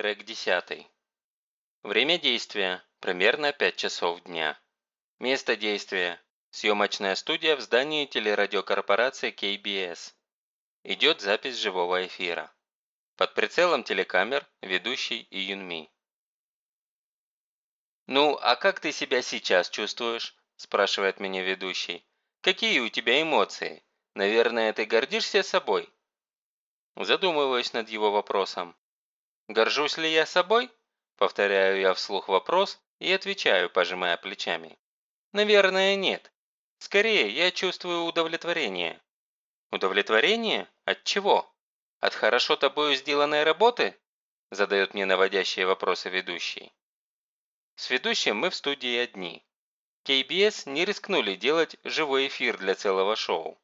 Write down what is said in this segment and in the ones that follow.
Трек 10. Время действия – примерно 5 часов дня. Место действия – съемочная студия в здании телерадиокорпорации KBS. Идет запись живого эфира. Под прицелом телекамер ведущий и Юнми. «Ну, а как ты себя сейчас чувствуешь?» – спрашивает меня ведущий. «Какие у тебя эмоции? Наверное, ты гордишься собой?» Задумываюсь над его вопросом. «Горжусь ли я собой?» Повторяю я вслух вопрос и отвечаю, пожимая плечами. «Наверное, нет. Скорее, я чувствую удовлетворение». «Удовлетворение? От чего? От хорошо тобою сделанной работы?» Задает мне наводящие вопросы ведущий. С ведущим мы в студии одни. KBS не рискнули делать живой эфир для целого шоу.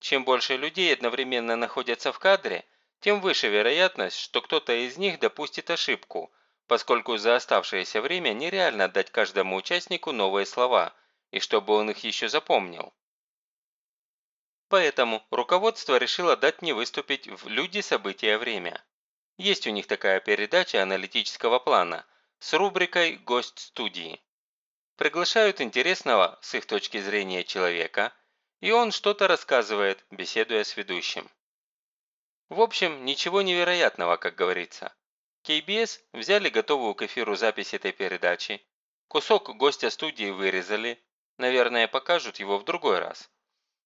Чем больше людей одновременно находятся в кадре – тем выше вероятность, что кто-то из них допустит ошибку, поскольку за оставшееся время нереально дать каждому участнику новые слова, и чтобы он их еще запомнил. Поэтому руководство решило дать мне выступить в «Люди, события, время». Есть у них такая передача аналитического плана с рубрикой «Гость студии». Приглашают интересного, с их точки зрения, человека, и он что-то рассказывает, беседуя с ведущим. В общем, ничего невероятного, как говорится. KBS взяли готовую к эфиру запись этой передачи, кусок гостя студии вырезали, наверное, покажут его в другой раз,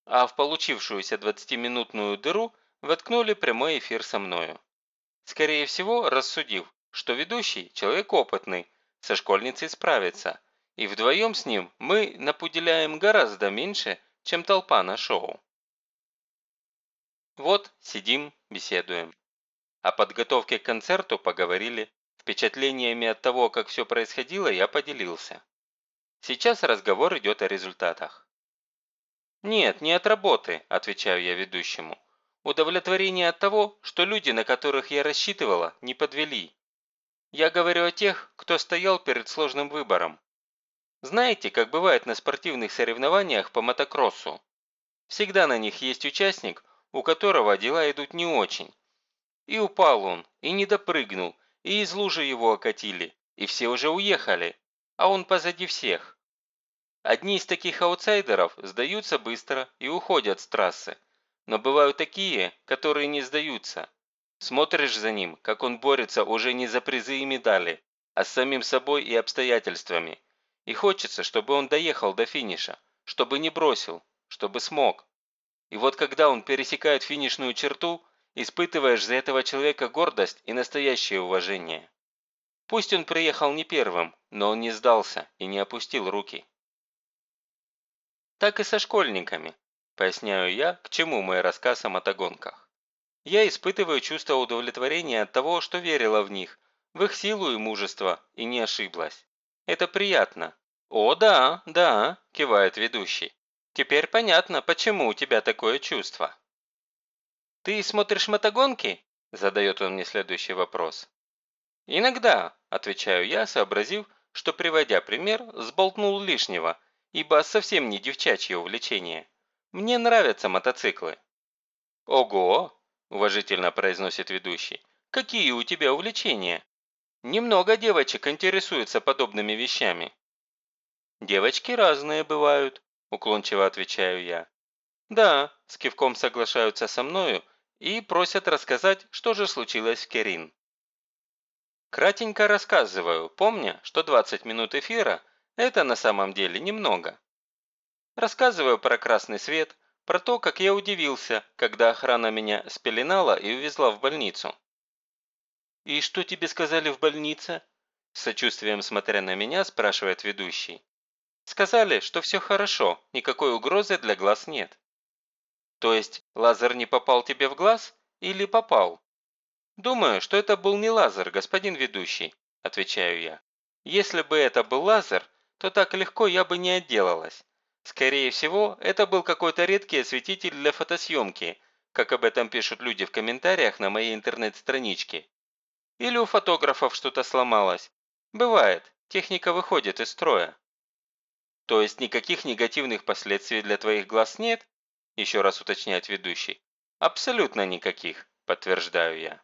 а в получившуюся 20-минутную дыру воткнули прямой эфир со мною. Скорее всего, рассудив, что ведущий – человек опытный, со школьницей справится, и вдвоем с ним мы напуделяем гораздо меньше, чем толпа на шоу. Вот, сидим, беседуем. О подготовке к концерту поговорили. Впечатлениями от того, как все происходило, я поделился. Сейчас разговор идет о результатах. «Нет, не от работы», – отвечаю я ведущему. «Удовлетворение от того, что люди, на которых я рассчитывала, не подвели. Я говорю о тех, кто стоял перед сложным выбором. Знаете, как бывает на спортивных соревнованиях по мотокроссу? Всегда на них есть участник, у которого дела идут не очень. И упал он, и не допрыгнул, и из лужи его окатили, и все уже уехали, а он позади всех. Одни из таких аутсайдеров сдаются быстро и уходят с трассы, но бывают такие, которые не сдаются. Смотришь за ним, как он борется уже не за призы и медали, а с самим собой и обстоятельствами. И хочется, чтобы он доехал до финиша, чтобы не бросил, чтобы смог. И вот когда он пересекает финишную черту, испытываешь за этого человека гордость и настоящее уважение. Пусть он приехал не первым, но он не сдался и не опустил руки. Так и со школьниками, поясняю я, к чему мой рассказ о мотогонках. Я испытываю чувство удовлетворения от того, что верила в них, в их силу и мужество, и не ошиблась. Это приятно. «О, да, да», – кивает ведущий. Теперь понятно, почему у тебя такое чувство. «Ты смотришь мотогонки?» – задает он мне следующий вопрос. «Иногда», – отвечаю я, сообразив, что, приводя пример, сболтнул лишнего, ибо совсем не девчачье увлечение. Мне нравятся мотоциклы. «Ого!» – уважительно произносит ведущий. «Какие у тебя увлечения?» «Немного девочек интересуются подобными вещами». «Девочки разные бывают», уклончиво отвечаю я. «Да», – с кивком соглашаются со мною и просят рассказать, что же случилось в Керин. Кратенько рассказываю, помня, что 20 минут эфира – это на самом деле немного. Рассказываю про красный свет, про то, как я удивился, когда охрана меня спеленала и увезла в больницу. «И что тебе сказали в больнице?» С сочувствием смотря на меня, спрашивает ведущий. Сказали, что все хорошо, никакой угрозы для глаз нет. То есть лазер не попал тебе в глаз или попал? Думаю, что это был не лазер, господин ведущий, отвечаю я. Если бы это был лазер, то так легко я бы не отделалась. Скорее всего, это был какой-то редкий осветитель для фотосъемки, как об этом пишут люди в комментариях на моей интернет-страничке. Или у фотографов что-то сломалось. Бывает, техника выходит из строя. То есть никаких негативных последствий для твоих глаз нет? Еще раз уточняет ведущий. Абсолютно никаких, подтверждаю я.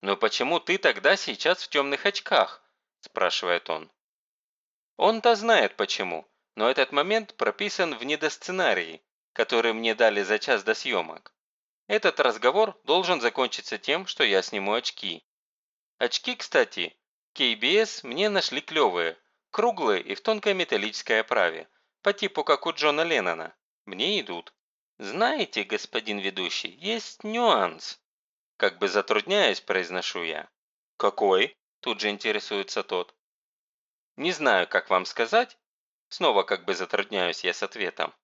«Но почему ты тогда сейчас в темных очках?» – спрашивает он. Он-то знает почему, но этот момент прописан в недосценарии, который мне дали за час до съемок. Этот разговор должен закончиться тем, что я сниму очки. Очки, кстати, KBS мне нашли клевые, круглые и в тонкой металлической оправе, по типу как у Джона Леннона. Мне идут. Знаете, господин ведущий, есть нюанс. Как бы затрудняясь, произношу я. Какой? Тут же интересуется тот. Не знаю, как вам сказать. Снова как бы затрудняюсь я с ответом.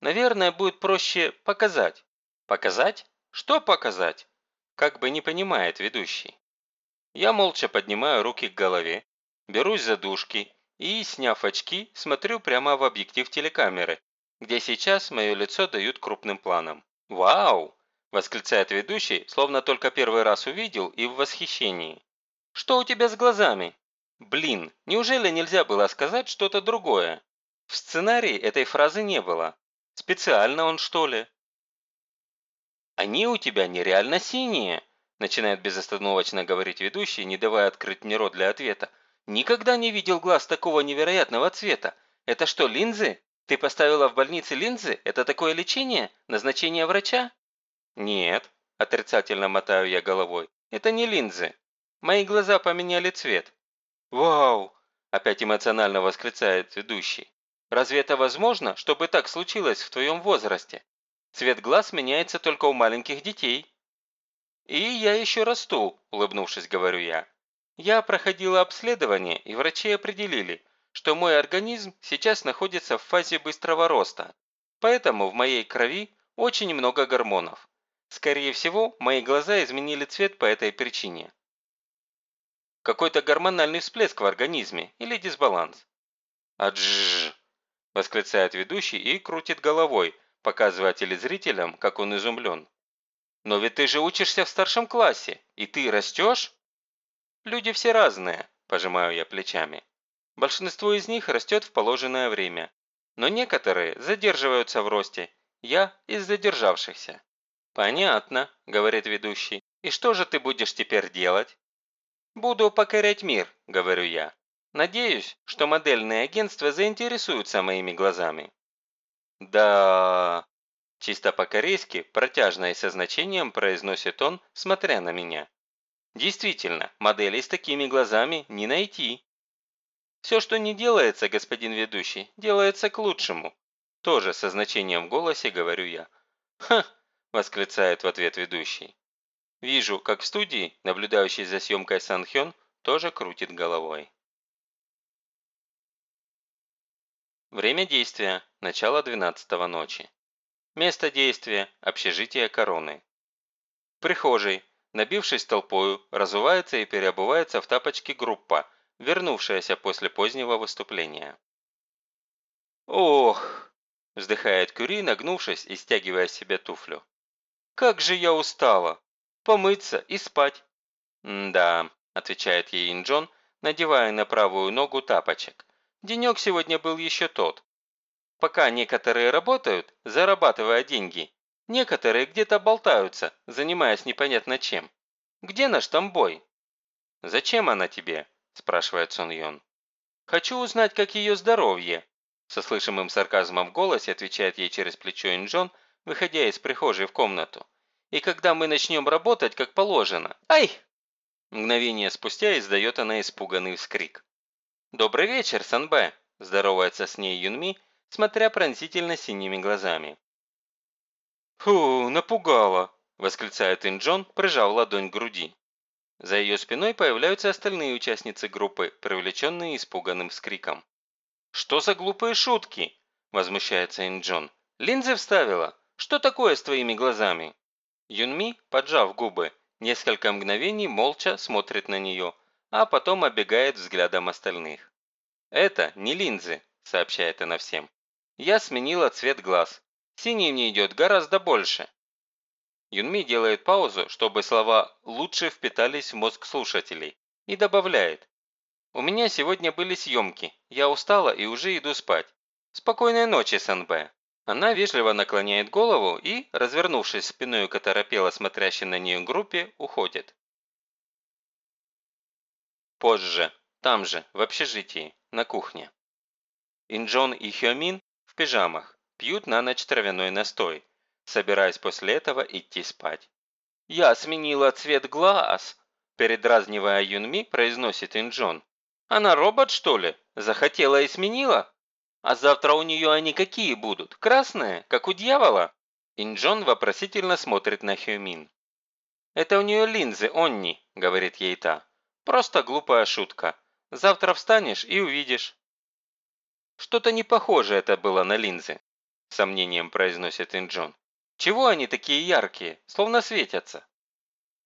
Наверное, будет проще показать. Показать? Что показать? Как бы не понимает ведущий. Я молча поднимаю руки к голове, берусь за дужки и, сняв очки, смотрю прямо в объектив телекамеры, где сейчас мое лицо дают крупным планом. «Вау!» – восклицает ведущий, словно только первый раз увидел и в восхищении. «Что у тебя с глазами?» «Блин, неужели нельзя было сказать что-то другое?» В сценарии этой фразы не было. Специально он, что ли? «Они у тебя нереально синие», – начинает безостановочно говорить ведущий, не давая открыть мне рот для ответа. «Никогда не видел глаз такого невероятного цвета. Это что, линзы?» Ты поставила в больнице линзы? Это такое лечение? Назначение врача? Нет, отрицательно мотаю я головой. Это не линзы. Мои глаза поменяли цвет. Вау! Опять эмоционально восклицает ведущий. Разве это возможно, чтобы так случилось в твоем возрасте? Цвет глаз меняется только у маленьких детей. И я еще расту, улыбнувшись, говорю я. Я проходила обследование, и врачи определили, что мой организм сейчас находится в фазе быстрого роста, поэтому в моей крови очень много гормонов. Скорее всего, мои глаза изменили цвет по этой причине. Какой-то гормональный всплеск в организме или дисбаланс. «Аджжж!» – восклицает ведущий и крутит головой, показывая телезрителям, как он изумлен. «Но ведь ты же учишься в старшем классе, и ты растешь?» «Люди все разные», – пожимаю я плечами. Большинство из них растет в положенное время, но некоторые задерживаются в росте, я из задержавшихся. «Понятно», – говорит ведущий. «И что же ты будешь теперь делать?» «Буду покорять мир», – говорю я. «Надеюсь, что модельные агентства заинтересуются моими глазами». «Да...» Чисто по-корейски, протяжно и со значением произносит он, смотря на меня. «Действительно, моделей с такими глазами не найти». Все, что не делается, господин ведущий, делается к лучшему. Тоже со значением в голосе говорю я. «Ха!» – восклицает в ответ ведущий. Вижу, как в студии, наблюдающий за съемкой Сан Хён, тоже крутит головой. Время действия – начало 12 ночи. Место действия – общежитие короны. В прихожей, набившись толпою, разувается и переобувается в тапочки группа – вернувшаяся после позднего выступления. «Ох!» – вздыхает Кюри, нагнувшись и стягивая с себя туфлю. «Как же я устала! Помыться и спать!» «Да», – отвечает ей Инджон, надевая на правую ногу тапочек. «Денек сегодня был еще тот. Пока некоторые работают, зарабатывая деньги, некоторые где-то болтаются, занимаясь непонятно чем. Где наш там бой?» «Зачем она тебе?» спрашивает Сон Йон. «Хочу узнать, как ее здоровье», со слышимым сарказмом в голосе отвечает ей через плечо Инджон, выходя из прихожей в комнату. «И когда мы начнем работать, как положено. Ай!» Мгновение спустя издает она испуганный вскрик. «Добрый вечер, Санбэ!» – здоровается с ней Юнми, смотря пронзительно синими глазами. «Фу, напугала!» – восклицает Инджон, прижав ладонь к груди. За ее спиной появляются остальные участницы группы, привлеченные испуганным скриком. «Что за глупые шутки?» – возмущается Инджон. «Линзы вставила? Что такое с твоими глазами?» Юнми, поджав губы, несколько мгновений молча смотрит на нее, а потом оббегает взглядом остальных. «Это не линзы», – сообщает она всем. «Я сменила цвет глаз. Синий мне идет гораздо больше. Юнми делает паузу, чтобы слова лучше впитались в мозг слушателей, и добавляет. «У меня сегодня были съемки. Я устала и уже иду спать. Спокойной ночи, СНБ». Она вежливо наклоняет голову и, развернувшись спиной к оторопело смотрящей на нее группе, уходит. Позже, там же, в общежитии, на кухне. Инджон и Хёмин в пижамах пьют на ночь травяной настой, собираясь после этого идти спать. «Я сменила цвет глаз», – передразнивая Юнми, произносит Инджон. «Она робот, что ли? Захотела и сменила? А завтра у нее они какие будут? Красные, как у дьявола?» Инджон вопросительно смотрит на Хюмин. «Это у нее линзы, Онни», – говорит ей та. «Просто глупая шутка. Завтра встанешь и увидишь». «Что-то не похоже это было на линзы», – сомнением произносит Инджон. «Чего они такие яркие, словно светятся?»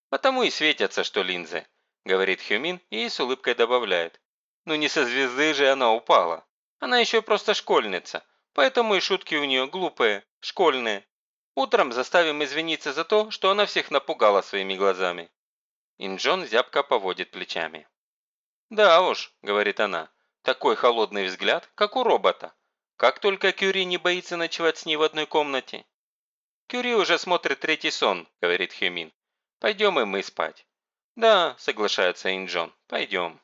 «Потому и светятся, что линзы», – говорит Хюмин и с улыбкой добавляет. «Ну не со звезды же она упала. Она еще просто школьница, поэтому и шутки у нее глупые, школьные. Утром заставим извиниться за то, что она всех напугала своими глазами». Инджон зябко поводит плечами. «Да уж», – говорит она, – «такой холодный взгляд, как у робота. Как только Кюри не боится ночевать с ней в одной комнате». «Кюри уже смотрит третий сон», – говорит Хюмин. «Пойдем и мы спать». «Да», – соглашается Инджон, – «пойдем».